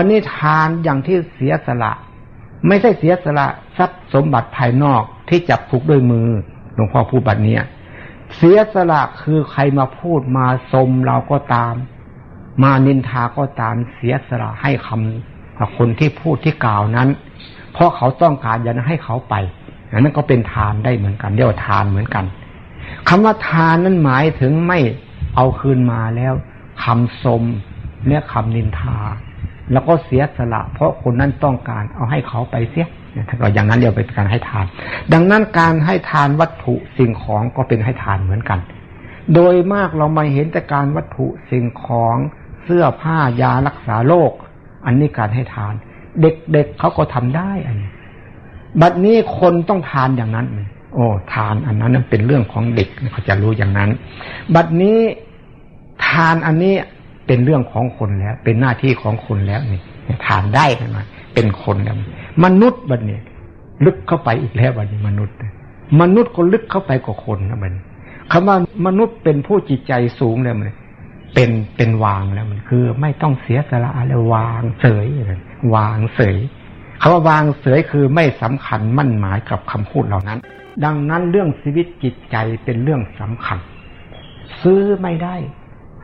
บัณฑิทานอย่างที่เสียสละ ไม่ใช่เสียสละทรัพย์สมบัติภายนอกที่จับผูกด้วยมือหลวงพ่อพูดแบัดเนี้เสียสละคือใครมาพูดมาสมเราก็ตาม มานินทาก็ตามเสียสละให้คำคนที่พูดที่กล่าวนั้น เพราะเขาต้องการอยากให้เขาไปอันั่นก็เป็นทานได้เหมือนกันเรียกว่าทานเหมือนกันคำว่าทานนั้นหมายถึงไม่เอาคืนมาแล้วคำสมเนี่ยคำนินทา แล้วก็เสียสละ เพราะคนนั้นต้องการเอาให้เขาไปเสียถ้าก็อย่างนั้นเรียกเป็นการให้ทาน ดังนั้นการให้ทานวัตถุสิ่งของก็เป็นให้ทานเหมือนกัน โดยมากเรามาเห็นแต่การวัตถุสิ่งของเสื้อผ้ายารักษาโรคอันนี้การให้ทาน เด็กๆเเขาก็ทำได้อันนี้บัดนี้คนต้องทานอย่างนั้น โอ้ทานอันนั้นเป็นเรื่องของเด็กเขาจะรู้อย่างนั้น บัดนี้ทานอันนี้ เป็นเรื่องของคนแล้ว เป็นหน้าที่ของคนแล้วนี่ทานได้ไหมเป็นคนแล้วมนุษย์บัดนี้ลึกเข้าไปอีกแล้วบัดนี้มนุษย์ มนุษย์ก็ลึกเข้าไปกว่าคนนะมันคำว่ามนุษย์เป็นผู้จิตใจสูงแล้วมันเป็นเป็นวางแล้วมันคือ ไม่ต้องเสียสละแล้ววางเสยวางเสยคำว่าวางเสยคือไม่สำคัญมั่นหมายกับคำพูดเหล่านั้น ดังนั้นเรื่องชีวิตจิตใจเป็นเรื่องสำคัญ ซื้อไม่ได้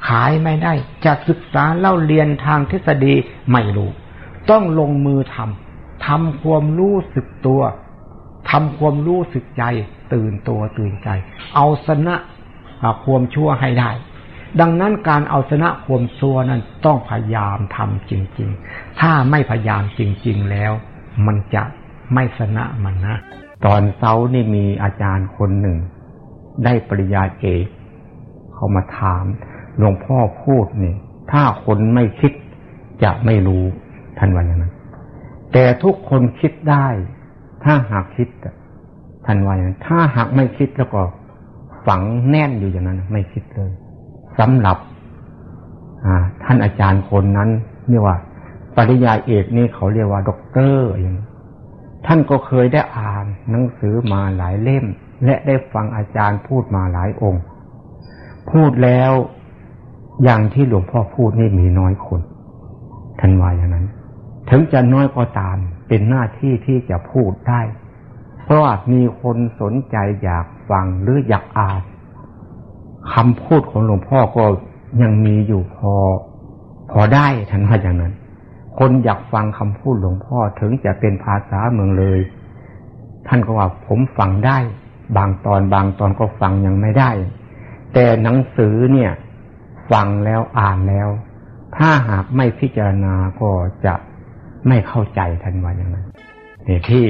ขายไม่ได้ จะศึกษาเล่าเรียนทางทฤษฎีไม่รู้ ต้องลงมือทำทำความรู้สึกตัวทำความรู้สึกใจ ตื่นตัวตื่นใจ เอาชนะความชั่วให้ได้ ดังนั้นการเอาชนะความซัวนั้นต้องพยายามทำจริง ๆ ถ้าไม่พยายามจริง ๆ แล้ว มันจะไม่ชนะมันนะ ตอนเช้านี่มีอาจารย์คนหนึ่ง ได้ปริญาเอกเขามาถาม หลวงพ่อพูดนี่ ถ้าคนไม่คิดจะไม่รู้ท่านว่าอย่างนั้น แต่ทุกคนคิดได้ ถ้าหากคิดท่านว่าอย่างนั้น ถ้าหากไม่คิดแล้วก็ฝังแน่นอยู่อย่างนั้น ไม่คิดเลยสำหรับท่านอาจารย์คนนั้นเรียกว่า ปริญญาเอกนี่เขาเรียกว่าด็อกเตอร์อย่างท่านก็เคยได้อ่านหนังสือมาหลายเล่ม และได้ฟังอาจารย์พูดมาหลายองค์ พูดแล้ว อย่างที่หลวงพ่อพูดนี่มีน้อยคนท่านว่าอย่างนั้น ถึงจะน้อยก็ตาม เป็นหน้าที่ที่จะพูดได้ เพราะว่ามีคนสนใจอยากฟังหรืออยากอ่านคำพูดของหลวงพ่อก็ยังมีอยู่พอ พอได้ท่านว่าอย่างนั้น คนอยากฟังคำพูดหลวงพ่อถึงจะเป็นภาษาเมืองเลย ท่านก็ว่าผมฟังได้ บางตอนบางตอนก็ฟังยังไม่ได้ แต่หนังสือเนี่ย ฟังแล้วอ่านแล้ว ถ้าหากไม่พิจารณาก็จะไม่เข้าใจท่านว่าอย่างนั้นเนี่ยที่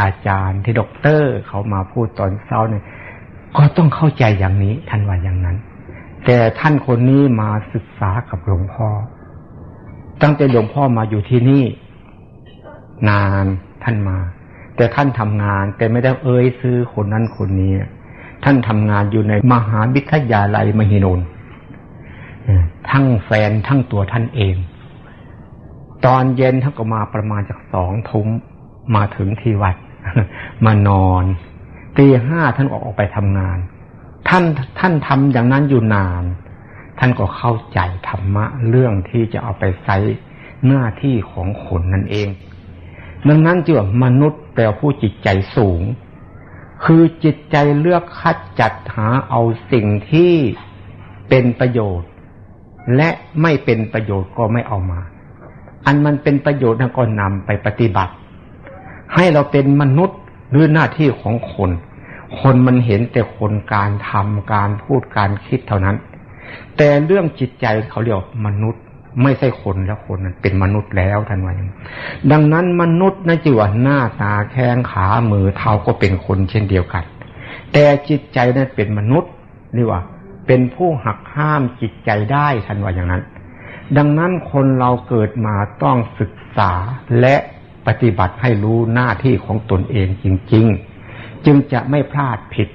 อาจารย์ที่ด็อกเตอร์เขามาพูดตอนเช้าเนี่ยก็ต้องเข้าใจอย่างนี้ท่านว่าอย่างนั้น แต่ท่านคนนี้มาศึกษากับหลวงพ่อ ตั้งแต่หลวงพ่อมาอยู่ที่นี่ นานท่านมา แต่ท่านทำงาน แต่ไม่ได้เอ่ยซื้อคนนั้นคนนี้ ท่านทำงานอยู่ในมหาวิทยาลัยมหินน ทั้งแฟนทั้งตัวท่านเอง ตอนเย็นท่านก็มาประมาณจากสองทุ่มมาถึงที่วัด มานอนตีห้าท่านออกไปทำงาน ท่านท่านทำอย่างนั้นอยู่นาน ท่านก็เข้าใจธรรมะเรื่องที่จะเอาไปใช้หน้าที่ของคนนั่นเอง ดังนั้นจึงมนุษย์แปลผู้จิตใจสูง คือจิตใจเลือกคัดจัดหาเอาสิ่งที่เป็นประโยชน์ และไม่เป็นประโยชน์ก็ไม่เอามา อันมันเป็นประโยชน์ก็นำไปปฏิบัติ ให้เราเป็นมนุษย์หรือหน้าที่ของคน คนมันเห็นแต่คนการทำการพูดการคิดเท่านั้น แต่เรื่องจิตใจเขาเรียกมนุษย์ไม่ใช่คนแล้วคนนั้นเป็นมนุษย์แล้วท่านว่าอย่างดังนั้นมนุษย์นั่นจีว่าหน้าตาแข้งขามือเท้าก็เป็นคนเช่นเดียวกัน แต่จิตใจนั้นเป็นมนุษย์นี่ว่า เป็นผู้หักห้ามจิตใจได้ท่านว่าอย่างนั้น ดังนั้นคนเราเกิดมาต้องศึกษาและปฏิบัติให้รู้หน้าที่ของตนเองจริง ๆ จึงจะไม่พลาดผิด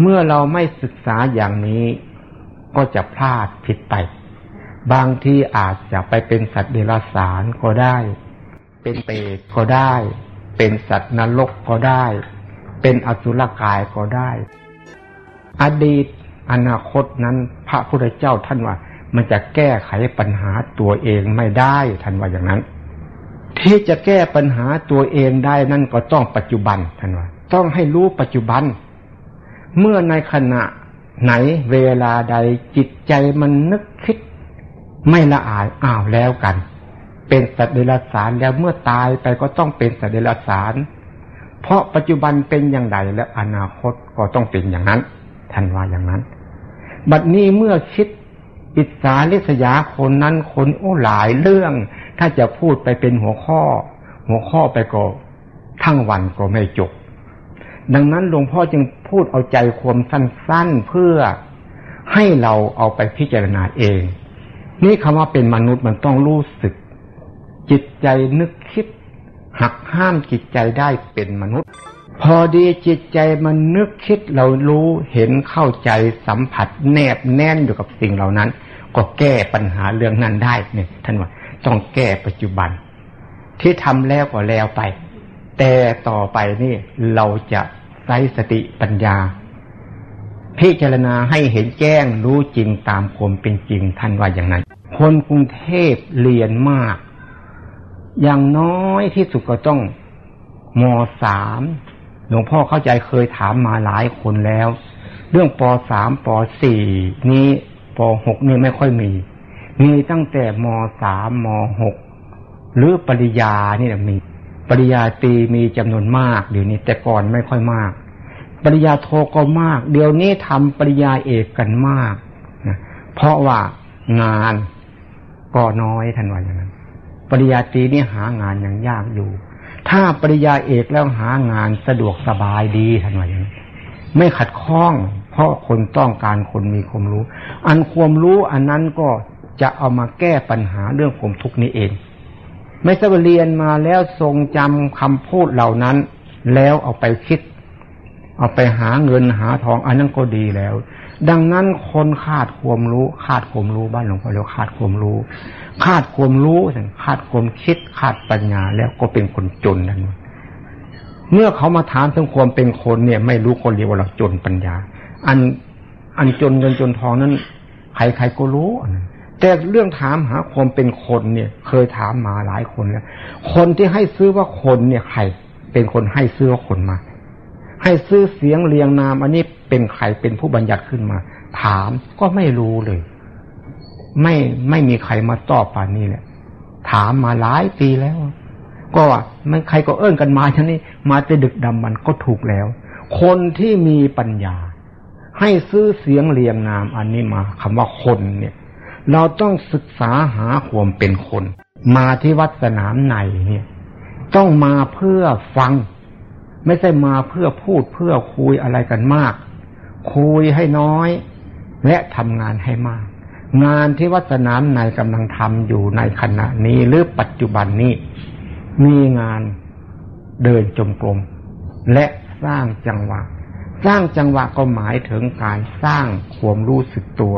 เมื่อเราไม่ศึกษาอย่างนี้ก็จะพลาดผิดไป บางที่อาจจะไปเป็นสัตว์เดรัจฉานก็ได้ เป็นเปรตก็ได้ เป็นสัตว์นรกก็ได้ เป็นอสุรกายก็ได้ อดีต อนาคตนั้นพระพุทธเจ้าท่านว่า มันจะแก้ไขปัญหาตัวเองไม่ได้ท่านว่าอย่างนั้น ที่จะแก้ปัญหาตัวเองได้นั่นก็ต้องปัจจุบันท่านว่า ต้องให้รู้ปัจจุบัน เมื่อในขณะไหนเวลาใดจิตใจมันนึกคิด ไม่ละอายอ้าวแล้วกัน เป็นสัตว์เดรัจฉานแล้วเมื่อตายไปก็ต้องเป็นสัตว์เดรัจฉาน เพราะปัจจุบันเป็นอย่างไรและอนาคตก็ต้องเป็นอย่างนั้นท่านว่าอย่างนั้น บัดนี้เมื่อคิดอิสาลิษยาคนนั้นคนโอ้หลายเรื่อง ถ้าจะพูดไปเป็นหัวข้อ หัวข้อไปก็ทั้งวันก็ไม่จบ ดังนั้นหลวงพ่อจึงพูดเอาใจความสั้นๆเพื่อให้เราเอาไปพิจารณาเอง นี่คำว่าเป็นมนุษย์มันต้องรู้สึก จิตใจนึกคิด หักห้ามจิตใจได้เป็นมนุษย์ พอดีจิตใจมันนึกคิดเรารู้เห็นเข้าใจสัมผัสแนบแน่นอยู่กับสิ่งเหล่านั้น ก็แก้ปัญหาเรื่องนั้นได้เนี่ยท่านว่าต้องแก้ปัจจุบัน ที่ทำแล้วก็แล้วไป แต่ต่อไปนี่เราจะใช้สติปัญญา พิจารณาให้เห็นแจ้งรู้จริงตามความเป็นจริงท่านว่าอย่างนั้น คนกรุงเทพเรียนมาก อย่างน้อยที่สุดก็ต้องมสาม หลวงพ่อเข้าใจเคยถามมาหลายคนแล้ว เรื่องปสามปสี่นี้ปหกนี่ไม่ค่อยมี มีตั้งแต่มสามมหกหรือปริญญานี่แหละมี ปริญญาตรีมีจำนวนมากเดี๋ยวนี้ แต่ก่อนไม่ค่อยมาก ปริญญาโทก็มาก เดี๋ยวนี้ทำปริญญาเอกกันมากนะเพราะว่างานก็น้อยทันวันอย่างนั้น ปริญญาตรีนี่หางานยังยากอยู่ ถ้าปริญญาเอกแล้วหางานสะดวกสบายดีทันวันอย่างนั้ไม่ขัดข้อง เพราะคนต้องการคนมีความรู้ อันความรู้อันนั้นก็จะเอามาแก้ปัญหาเรื่องความทุกข์นี้เอง ไม่ใช่ว่าเรียนมาแล้วทรงจำคำพูดเหล่านั้น แล้วเอาไปคิด เอาไปหาเงินหาทองอันนั้นก็ดีแล้ว ดังนั้นคนขาดความรู้ ขาดความรู้บ้านหลวงพ่อเรียกขาดความรู้ ขาดความรู้ขาดความคิด ขาดปัญญาแล้วก็เป็นคนจนนั่นเมื่อเขามาถามถึงความเป็นคนเนี่ย ไม่รู้คนเรียกว่าเราจนปัญญา อันอันจนเงินจนทองนั้นใครๆก็รู้แต่เรื่องถามหาความเป็นคนเนี่ย เคยถามมาหลายคนแล้วคนที่ให้ซื้อว่าคนเนี่ยใครเป็นคนให้ซื้อว่าคนมา ให้ซื้อเสียงเรียงนาม อันนี้เป็นใครเป็นผู้บัญญัติขึ้นมา ถามก็ไม่รู้เลย ไม่ไม่มีใครมาตอบป่านนี้แหละ ถามมาหลายปีแล้ว ก็ว่ามันใครก็เอื้นกันมาชนี้ มาจะดึกดำมันก็ถูกแล้ว คนที่มีปัญญา ให้ซื้อเสียงเรียงนาม อันนี้มาคำว่าคนเนี่ย เราต้องศึกษาหาความเป็นคน มาที่วัดสนามในเนี่ย ต้องมาเพื่อฟัง ไม่ใช่มาเพื่อพูดเพื่อคุยอะไรกันมาก คุยให้น้อย และทำงานให้มาก งานที่วัดสนามในกำลังทำอยู่ในขณะนี้หรือปัจจุบันนี้ มีงานเดินจมกรมและสร้างจังหวะ สร้างจังหวะก็หมายถึงการสร้างความรู้สึกตัว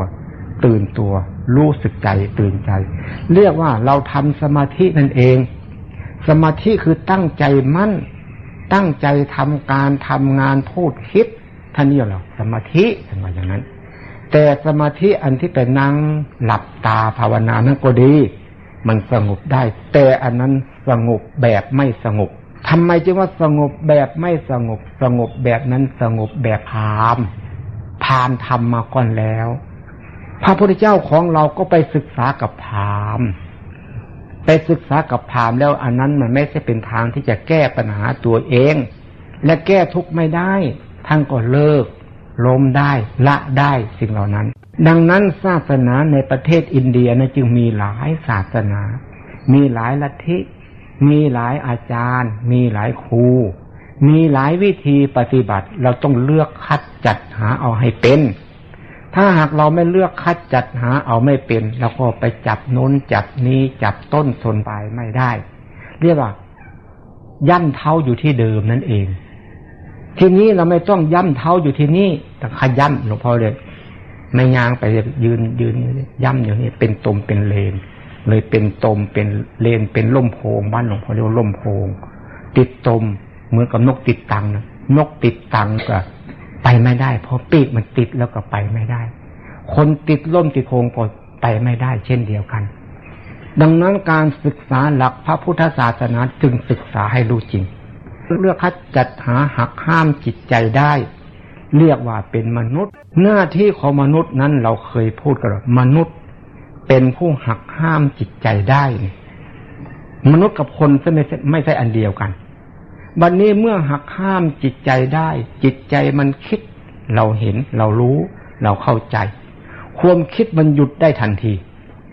ตื่นตัวรู้สึกใจตื่นใจ เรียกว่าเราทำสมาธินั่นเอง สมาธิคือตั้งใจมั่น ตั้งใจทำการทำงานพูดคิดท่านนี่เหรอสมาธิท่านว่าอย่างนั้น แต่สมาธิอันที่เป็นนั่งหลับตาภาวนานั่นก็ดี มันสงบได้ แต่อันนั้นสงบแบบไม่สงบทำไมจึงว่าสงบแบบไม่สงบ สงบแบบนั้นสงบแบบพามพามทำมาก่อนแล้ว พระพุทธเจ้าของเราก็ไปศึกษากับพาม ไปศึกษากับพามแล้วอันนั้นมันไม่ใช่เป็นทางที่จะแก้ปัญหาตัวเอง และแก้ทุกข์ไม่ได้ท่านก็เลิกล้มได้ละได้สิ่งเหล่านั้น ดังนั้นศาสนาในประเทศอินเดียนะจึงมีหลายศาสนา มีหลายลัทธิ มีหลายอาจารย์ มีหลายครู มีหลายวิธีปฏิบัติเราต้องเลือกคัดจัดหาเอาให้เป็น ถ้าหากเราไม่เลือกคัดจัดหาเอาไม่เป็นเราก็ไปจับน้นจับนี้จับต้นทนปลายไม่ได้ เรียกว่ายั่นเท้าอยู่ที่เดิมนั่นเอง ทีนี้เราไม่ต้องย่ำเท้าอยู่ที่นี่แต่ขย่ำหลวงพ่อเลยไม่ยางไปยืนยืนย่ำอยู่นี่เป็นตมเป็นเลน เลยเป็นตมเป็นเลนเป็นล่มโพงบ้านหลวงพ่อเรียกว่าล่มโพงติดตมเหมือนกับนกติดตังนะนกติดตังก็ ไปไม่ได้ เพราะปีกมันติดแล้วก็ไปไม่ได้ คนติดล่มติดโพงก็ไปไม่ได้ เช่นเดียวกัน ดังนั้นการศึกษาหลักพระพุทธศาสนาจึงศึกษาให้รู้จริง เลือกคัดจัดหาหักห้ามจิตใจได้ เรียกว่าเป็นมนุษย์ หน้าที่ของมนุษย์นั้นเราเคยพูดกันมนุษย์เป็นผู้หักห้ามจิตใจได้ มนุษย์กับคนไม่ใช่ไม่ใช่อันเดียวกัน บัดนนี้เมื่อหักห้ามจิตใจได้ จิตใจมันคิด เราเห็นเรารู้ เราเข้าใจ ความคิดมันหยุดได้ทันที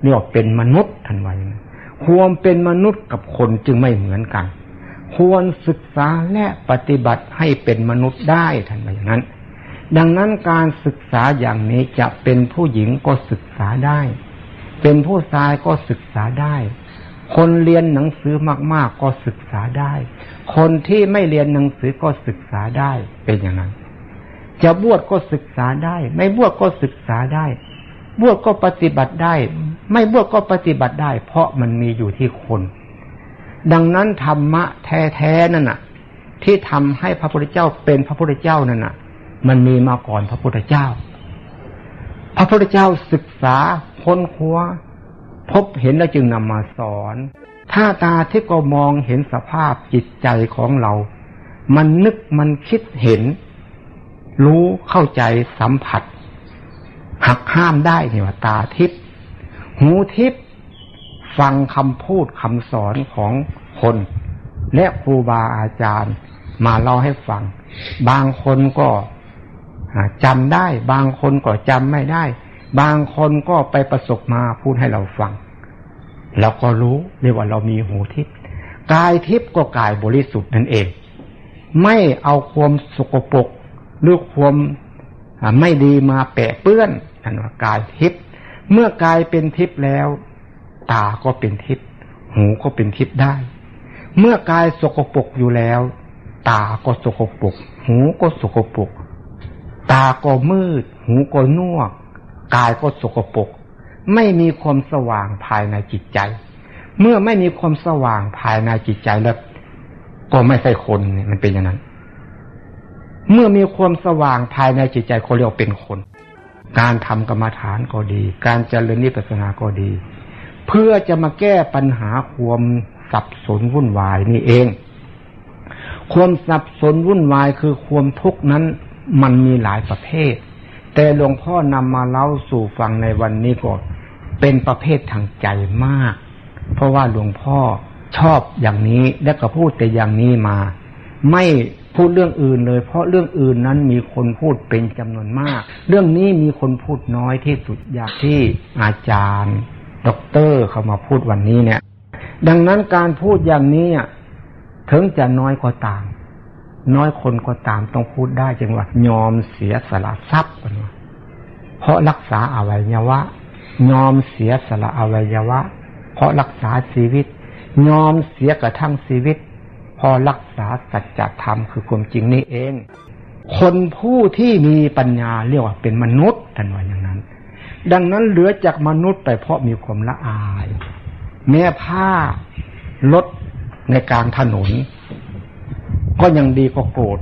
เรียกว่าเป็นมนุษย์ทันไว้ความเป็นมนุษย์กับคนจึงไม่เหมือนกัน ควรศึกษาและปฏิบัติให้เป็นมนุษย์ได้ทันไว้อย่างนั้น ดังนั้นการศึกษาอย่างนี้จะเป็นผู้หญิงก็ศึกษาได้ เป็นผู้ชายก็ศึกษาได้ คนเรียนหนังสือมาก ๆ ก็ศึกษาได้ คนที่ไม่เรียนหนังสือก็ศึกษาได้เป็นอย่างนั้น จะบวชก็ศึกษาได้ ไม่บวชก็ศึกษาได้ บวชก็ปฏิบัติได้ ไม่บวชก็ปฏิบัติได้ เพราะมันมีอยู่ที่คน ดังนั้นธรรมะแท้ๆนั่นน่ะ ที่ทำให้พระพุทธเจ้าเป็นพระพุทธเจ้านั่นน่ะ มันมีมาก่อนพระพุทธเจ้า พระพุทธเจ้าศึกษาค้นคว้า พบเห็นแล้วจึงนำมาสอน ถ้าตาที่ก็มองเห็นสภาพจิตใจของเรา มันนึกมันคิดเห็น รู้เข้าใจสัมผัส หักห้ามได้เนี่ยว่าตาทิพย์หูทิพย์ฟังคำพูดคำสอนของคน และครูบาอาจารย์ มาเล่าให้ฟัง บางคนก็จำได้ บางคนก็จำไม่ได้ บางคนก็ไปประสบมาพูดให้เราฟัง เราก็รู้เรียกว่าเรามีหูทิพย์กายทิพย์ก็กายบริสุทธิ์นั่นเอง ไม่เอาความสกปรกหรือความไม่ดีมาแปะเปื้อนนั่นว่ากายทิพย์เมื่อกายเป็นทิพย์แล้ว ตาก็เป็นทิพย์หูก็เป็นทิพย์ได้ เมื่อกายสกปรกอยู่แล้ว ตาก็สกปรกหูก็สกปรกตาก็มืด หูก็นวก กายก็สกปรกไม่มีความสว่างภายในจิตใจ เมื่อไม่มีความสว่างภายในจิตใจแล้ว ก็ไม่ใช่คนมันเป็นอย่างนั้น เมื่อมีความสว่างภายในจิตใจเขาเรียกเป็นคน การทำกรรมฐานก็ดี การเจริญนิพพานาก็ดี เพื่อจะมาแก้ปัญหาความสับสนวุ่นวายนี่เอง ความสับสนวุ่นวายคือความทุกข์นั้นมันมีหลายประเภท แต่หลวงพ่อนำมาเล่าสู่ฟังในวันนี้ก็เป็นประเภททางใจมาก เพราะว่าหลวงพ่อชอบอย่างนี้และก็พูดแต่อย่างนี้มา ไม่พูดเรื่องอื่นเลย เพราะเรื่องอื่นนั้นมีคนพูดเป็นจำนวนมาก เรื่องนี้มีคนพูดน้อยที่สุดอยางที่อาจารย์ด็อกเตอร์เขามาพูดวันนี้เนี่ย ดังนั้นการพูดอย่างนี้ถึงจะน้อยก็ตาม น้อยคนก็ตามต้องพูดได้จังหวัดยอมเสียสละทรัพย์กันเพราะรักษาอวัยวะ ยอมเสียสละอวัยวะ เพราะรักษาชีวิต ยอมเสียกระทั่งชีวิต พอรักษาสัจธรรมคือความจริงนี่เอง คนผู้ที่มีปัญญาเรียกว่าเป็นมนุษย์ท่านว่าอย่างนั้น ดังนั้นเหลือจากมนุษย์ไปเพราะมีความละอาย แม้ผ้ารถในกลางถนน ก็ยังดีกว่าโกรธ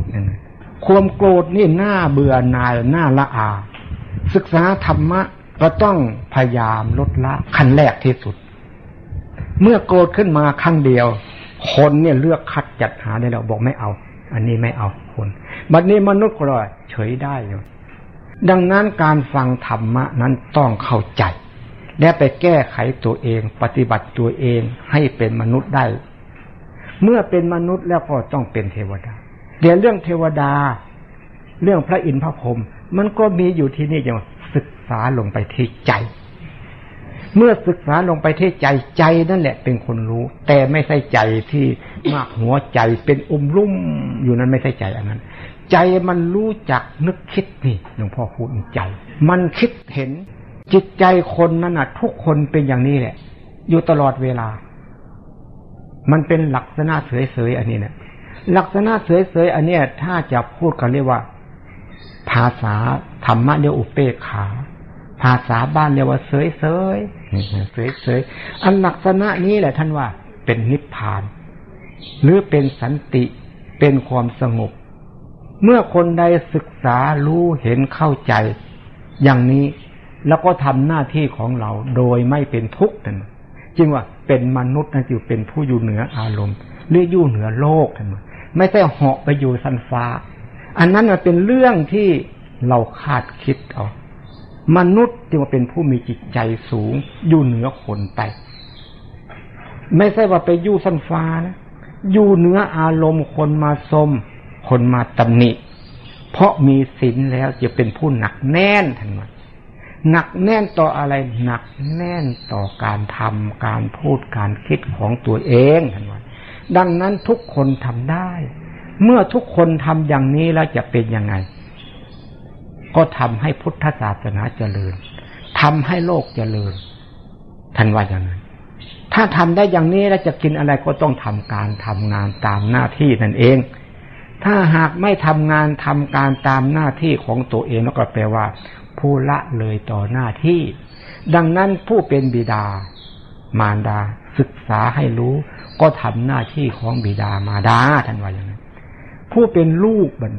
ความโกรธนี่หน้าเบื่อนายหน้าละอา ศึกษาธรรมะก็ต้องพยายามลดละขั้นแรกที่สุด เมื่อโกรธขึ้นมาครั้งเดียว คนเนี่ยเลือกคัดจัดหาได้แล้วบอกไม่เอา อันนี้ไม่เอาคนบัดนี้มนุษย์ก็เลยเฉยได้อยู่ดังนั้นการฟังธรรมะนั้นต้องเข้าใจ และไปแก้ไขตัวเอง ปฏิบัติตัวเองให้เป็นมนุษย์ได้ เมื่อเป็นมนุษย์แล้วก็ต้องเป็นเทวดาเดี๋ยวเรื่องเทวดา เรื่องพระอินทร์พระพรหมมันก็มีอยู่ที่นี่อย่างศึกษาลงไปที่ใจ เมื่อศึกษาลงไปที่ใจใจนั่นแหละเป็นคนรู้ แต่ไม่ใช่ใจที่มากหัวใจเป็นอุ้มรุ่มอยู่นั้นไม่ใช่ใจอันนั้น ใจมันรู้จักนึกคิดนี่หลวงพ่อพูดใจ มันคิดเห็นจิตใจคนนั้นน่ะทุกคนเป็นอย่างนี้แหละ อยู่ตลอดเวลา มันเป็นลักษณะเฉยๆอันนี้เนี่ยลักษณะเฉยๆอันเนี้ยถ้าจะพูดกันเรียกว่า ภาษาธรรมะเรียกอุเปกขา ภาษาบ้านเรียกว่าเสยเสยเสยเสยอันลักษณะนี้แหละท่านว่า เป็นนิพพาน หรือเป็นสันติเป็นความสงบ เมื่อคนใดศึกษารู้เห็นเข้าใจ อย่างนี้แล้วก็ทำหน้าที่ของเราโดยไม่เป็นทุกข์นั่นจึงว่า เป็นมนุษย์นั่นจึงเป็นผู้อยู่เหนืออารมณ์หรืออยู่เหนือโลกนั่นไม่ใช่เหาะไปอยู่สันฟ้า อันนั้นมันเป็นเรื่องที่เราคาดคิดเอามนุษย์จึงว่าเป็นผู้มีจิตใจสูง อยู่เหนือคนไป ไม่ใช่ว่าไปอยู่สันฟ้านะอยู่เหนืออารมณ์คนมาสมคนมาตำหนิ เพราะมีศีลแล้วจะเป็นผู้หนักแน่นทันที หนักแน่นต่ออะไรหนักแน่นต่อการทำการพูดการคิดของตัวเองทันทีดังนั้นทุกคนทำได้ เมื่อทุกคนทำอย่างนี้แล้วจะเป็นยังไง ก็ทำให้พุทธศาสนาเจริญทำให้โลกเจริญท่านว่าอย่างนั้น ถ้าทำได้อย่างนี้แล้วจะกินอะไรก็ต้องทำการทำงานตามหน้าที่นั่นเอง ถ้าหากไม่ทำงานทำการตามหน้าที่ของตัวเองแล้วก็แปลว่า ผู้ละเลยต่อหน้าที่ ดังนั้นผู้เป็นบิดา มารดา ศึกษาให้รู้ ก็ทำหน้าที่ของบิดามารดาท่านว่าอย่างนั้นผู้เป็นลูกบัน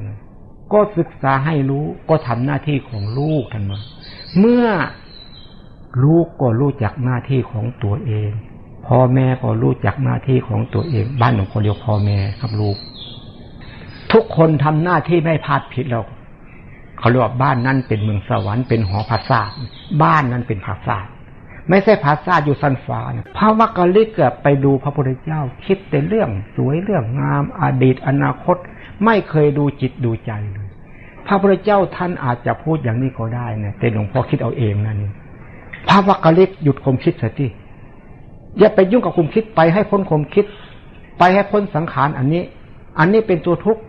ก็ศึกษาให้รู้ ก็ทำหน้าที่ของลูกท่านว่าเมื่อลูกก็รู้จักหน้าที่ของตัวเองพ่อแม่ก็รู้จักหน้าที่ของตัวเอง บ้านของคนเดียวพ่อแม่ครับลูก ทุกคนทำหน้าที่ไม่พลาดผิดแล้ว เขาเรียกว่าบ้านนั้นเป็นเมืองสวรรค์เป็นหอภาษาบ้านนั้นเป็นภาษาไม่ใช่ภาษาอยู่สันฟ้าพระวักกะลิกไปดูพระพุทธเจ้า คิดแต่เรื่องสวยเรื่องงามอดีตอนาคต ไม่เคยดูจิตดูใจเลยพระพุทธเจ้าท่านอาจจะพูดอย่างนี้ก็ได้นะแต่หลวงพ่อคิดเอาเองนั่นพระวักกะลิกหยุดความคิดเสียทีอย่าไปยุ่งกับความคิดไปให้พ้นความคิด ไปให้พ้นสังขารอันนี้ อันนี้เป็นตัวทุกข์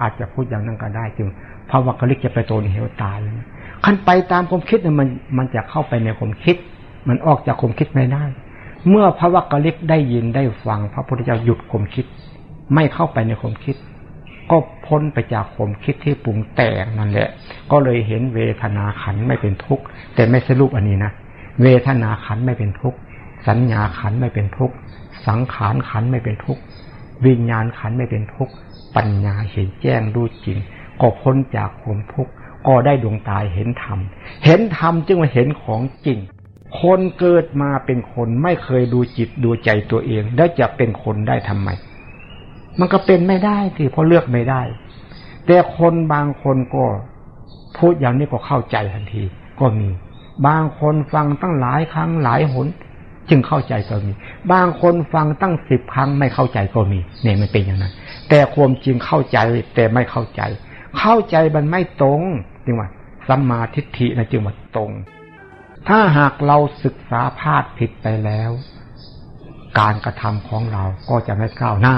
อาจจะพูดอย่างนั้นก็ได้จึง ภาวะกลิกจะไปโตนเหวตายขั้นไปตามความคิดเนี่ยมันมันจะเข้าไปในความคิด มันออกจากความคิดไม่ได้ เมื่อพระวักกลิกได้ยินได้ฟัง พระพุทธเจ้าหยุดความคิด ไม่เข้าไปในความคิด ก็พ้นไปจากความคิดที่ปรุงแต่งนั่นแหละ ก็เลยเห็นเวทนาขันไม่เป็นทุกข์แต่ไม่สรุปอันนี้นะเวทนาขันไม่เป็นทุกข์สัญญาขันไม่เป็นทุกข์สังขารขันไม่เป็นทุกข์วิญญาณขันไม่เป็นทุกข์ปัญญาเห็นแจ้งรู้จริง ก็พ้นจากความทุกข์ก็ได้ดวงตาเห็นธรรม เห็นธรรมจึงมาเห็นของจริง คนเกิดมาเป็นคนไม่เคยดูจิตดูใจตัวเอง แล้วจะเป็นคนได้ทำไม มันก็เป็นไม่ได้สิเพราะเลือกไม่ได้ แต่คนบางคนก็พูดอย่างนี้ก็เข้าใจทันที ก็มี บางคนฟังตั้งหลายครั้งหลายหน จึงเข้าใจก็มี บางคนฟังตั้งสิบครั้งไม่เข้าใจก็มี เนี่ยมันเป็นอย่างนั้น แต่ความจริงเข้าใจแต่ไม่เข้าใจ เข้าใจมันไม่ตรงจึงว่าสัมมาทิฏฐินะจึงว่าตรง ถ้าหากเราศึกษาพลาดผิดไปแล้ว การกระทำของเราก็จะไม่ก้าวหน้า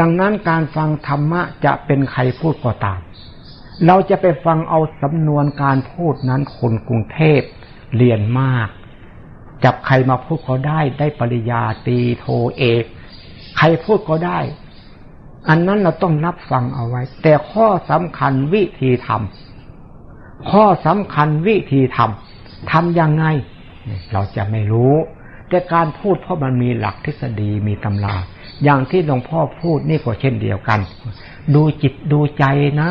ดังนั้นการฟังธรรมะจะเป็นใครพูดก็ตาม เราจะไปฟังเอาสำนวนการพูดนั้นคนกรุงเทพเรียนมาก จับใครมาพูดก็ได้ได้ปริญาตีโทเอก ใครพูดก็ได้ อันนั้นเราต้องรับฟังเอาไว้ แต่ข้อสำคัญวิธีทำข้อสำคัญวิธีทำทำยังไง เราจะไม่รู้ แต่การพูดเพราะมันมีหลักทฤษฎีมีตำรา อย่างที่หลวงพ่อพูดนี่ก็เช่นเดียวกัน ดูจิตดูใจนะ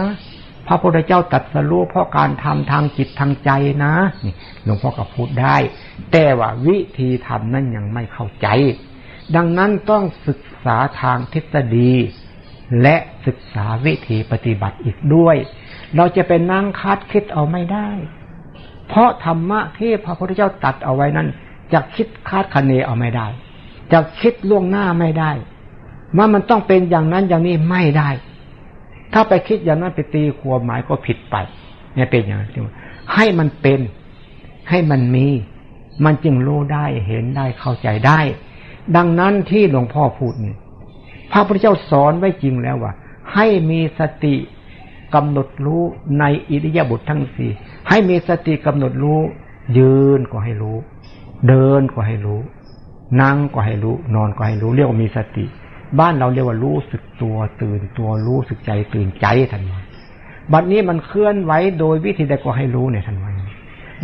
พระพุทธเจ้าตัดสรู้เพราะการทำทางจิตทางใจนะนี่หลวงพ่อก็พูดได้ แต่ว่าวิธีทำนั้นยังไม่เข้าใจ ดังนั้นต้องศึกษาทางทฤษฎี และศึกษาวิธีปฏิบัติอีกด้วย เราจะเป็นนั่งคัดคิดเอาไม่ได้ เพราะธรรมะที่พระพุทธเจ้าตัดเอาไว้นั้นจะคิดคาดคะเนเอาไม่ได้ จะคิดล่วงหน้าไม่ได้ ว่ามันต้องเป็นอย่างนั้นอย่างนี้ไม่ได้ ถ้าไปคิดอย่างนั้นไปตีความหมายก็ผิดไปเนี่ยเป็นอย่างนี้ให้มันเป็นให้มันมี มันจึงรู้ได้เห็นได้เข้าใจได้ ดังนั้นที่หลวงพ่อพูดเนี่ย พระพุทธเจ้าสอนไว้จริงแล้วว่า ให้มีสติกำหนดรู้ในอิริยาบถททั้งสี่ให้มีสติกำหนดรู้ ยืนก็ให้รู้ เดินก็ให้รู้ นั่งก็ให้รู้ นอนก็ให้รู้ เรียกว่ามีสติ บ้านเราเรียกว่ารู้สึกตัว ตื่นตัวรู้สึกใจ ตื่นใจทันวันบัดนี้มันเคลื่อนไหวโดยวิธีใดก็ให้รู้เนี่ยทันวัน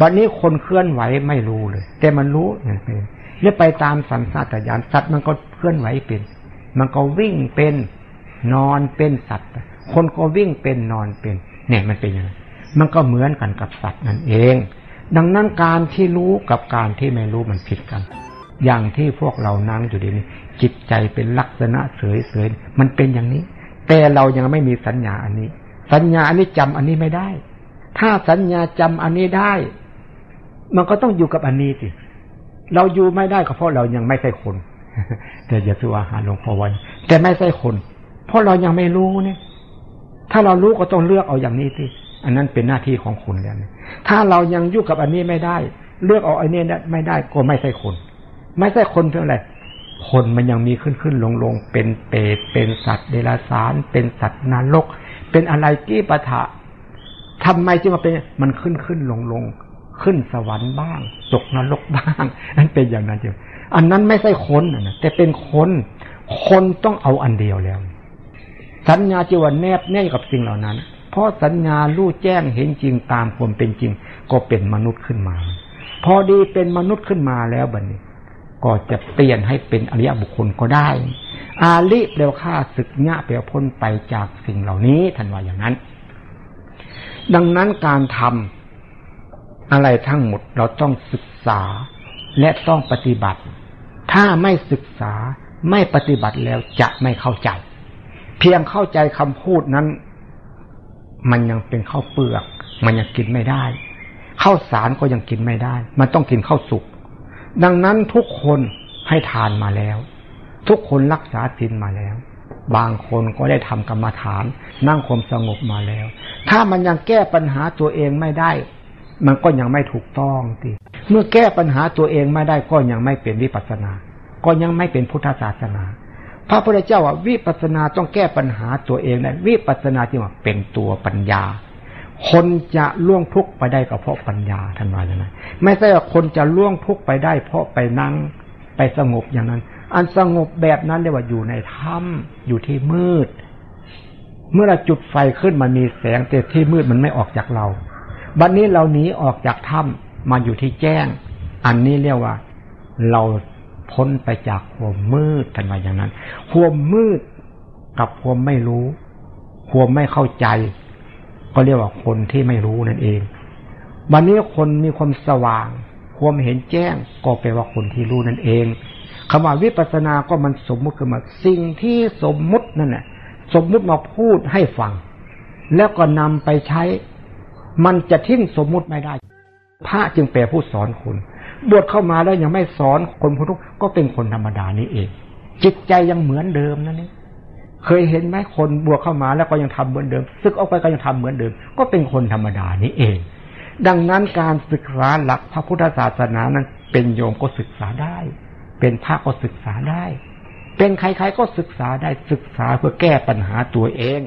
บัดนี้คนเคลื่อนไหวไม่รู้เลย แต่มันรู้เนี่ยเป็นเนี่ยไปตามสันสัตยานสัตว์มันก็เคลื่อนไหวเป็น มันก็วิ่งเป็นนอนเป็นสัตว์ คนก็วิ่งเป็นนอนเป็น เนี่ยมันเป็นยังไงมันก็เหมือนกันกับสัตว์นั่นเอง ดังนั้นการที่รู้กับการที่ไม่รู้มันผิดกัน อย่างที่พวกเรานั่งอยู่ดีนี้จิตใจเป็นลักษณะเฉยๆมันเป็นอย่างนี้ แต่เรายังไม่มีสัญญาอันนี้ สัญญาอันนี้จำอันนี้ไม่ได้ ถ้าสัญญาจำอันนี้ได้ มันก็ต้องอยู่กับอันนี้สิเราอยู่ไม่ได้ก็เพราะเรายังไม่ใช่คน แต่อย่าสุอาหารหลวงพ่อไว้ แต่ไม่ใช่คน เพราะเรายังไม่รู้เนี่ย ถ้าเรารู้ก็ต้องเลือกเอาอย่างนี้ที่อันนั้นเป็นหน้าที่ของคุณแล้วถ้าเรายังยุ่งกับอันนี้ไม่ได้ เลือกเอาอันนี้ไม่ได้ก็ไม่ใช่คน ไม่ใช่คนเท่าไรคนมันยังมีขึ้นขึ้นลงลงเป็นเปรตเป็นสัตว์เดรัจฉาน เป็นสัตว์นรก เป็นอะไรกี้ปะทะทำไมจึงมาเป็นมันขึ้นขึ้นลงลงขึ้นสวรรค์บ้างตกนรกบ้าง นั่นเป็นอย่างนั้นจริง อันนั้นไม่ใช่คนนะแต่เป็นคน คนต้องเอาอันเดียวแล้ว สัญญาจีวันแนบแน่กับสิ่งเหล่านั้น เพราะสัญญาลู่แจ้งเห็นจริงตามความเป็นจริง ก็เป็นมนุษย์ขึ้นมา พอดีเป็นมนุษย์ขึ้นมาแล้วบัดนี้ ก็จะเปลี่ยนให้เป็นอริยบุคคลก็ได้ อาลิเปลวฆ่าศึกเงะเปลวพ้นไปจากสิ่งเหล่านี้ทันว่าอย่างนั้น ดังนั้นการทำอะไรทั้งหมดเราต้องศึกษา และต้องปฏิบัติ ถ้าไม่ศึกษาไม่ปฏิบัติแล้วจะไม่เข้าใจ เพียงเข้าใจคำพูดนั้น มันยังเป็นข้าวเปลือก มันยังกินไม่ได้ข้าวสารก็ยังกินไม่ได้ มันต้องกินข้าวสุก ดังนั้นทุกคนให้ทานมาแล้ว ทุกคนรักษาศีลมาแล้ว บางคนก็ได้ทำกรรมฐาน นั่งความสงบมาแล้ว ถ้ามันยังแก้ปัญหาตัวเองไม่ได้ มันก็ยังไม่ถูกต้องทีเมื่อแก้ปัญหาตัวเองไม่ได้ก็ยังไม่เป็นวิปัสนา ก็ยังไม่เป็นพุทธศาสนา พระพุทธเจ้าว่าวิปัสนาต้องแก้ปัญหาตัวเองได้วิปัสนาที่ว่าเป็นตัวปัญญา คนจะล่วงทุกข์ไปได้ก็เพราะปัญญาท่านว่าอย่างนั้นไม่ใช่ว่าคนจะล่วงทุกข์ไปได้ เพราะไปนั่งไปสงบอย่างนั้น อันสงบแบบนั้นเรียกว่าอยู่ในถ้ำอยู่ที่มืด เมื่อเราจุดไฟขึ้นมันมีแสงแต่ที่มืดมันไม่ออกจากเรา บัดนนี้เราหนีออกจากถ้ำมาอยู่ที่แจ้ง อันนี้เรียกว่า เราพ้นไปจากความมืดกันมาอย่างนั้น ความมืดกับความไม่รู้ ความไม่เข้าใจ ก็เรียกว่าคนที่ไม่รู้นั่นเองบัดนนี้คนมีความสว่าง ความเห็นแจ้ง ก็แปลว่าคนที่รู้นั่นเองคำว่าวิปัสสนาก็มันสมมุติขึ้นมาสิ่งที่สมมุตินั่นแหละสมมุติมาพูดให้ฟัง แล้วก็นำไปใช้ มันจะทิ้งสมมุติไม่ได้ พระจึงแปลผู้สอนคุณบวชเข้ามาแล้วยังไม่สอนคนผู้ทุกก็เป็นคนธรรมดานี้เอง จิตใจยังเหมือนเดิมนั่นเองเคยเห็นไหมคนบวชเข้ามาแล้วก็ยังทำเหมือนเดิมซึกออกไปก็ยังทำเหมือนเดิม ก็เป็นคนธรรมดานี้เอง ดังนั้นการศึกษาหลักพระพุทธศาสนานั้น เป็นโยมก็ศึกษาได้ เป็นพระก็ศึกษาได้ เป็นใครๆก็ศึกษาได้ศึกษาเพื่อแก้ปัญหาตัวเอง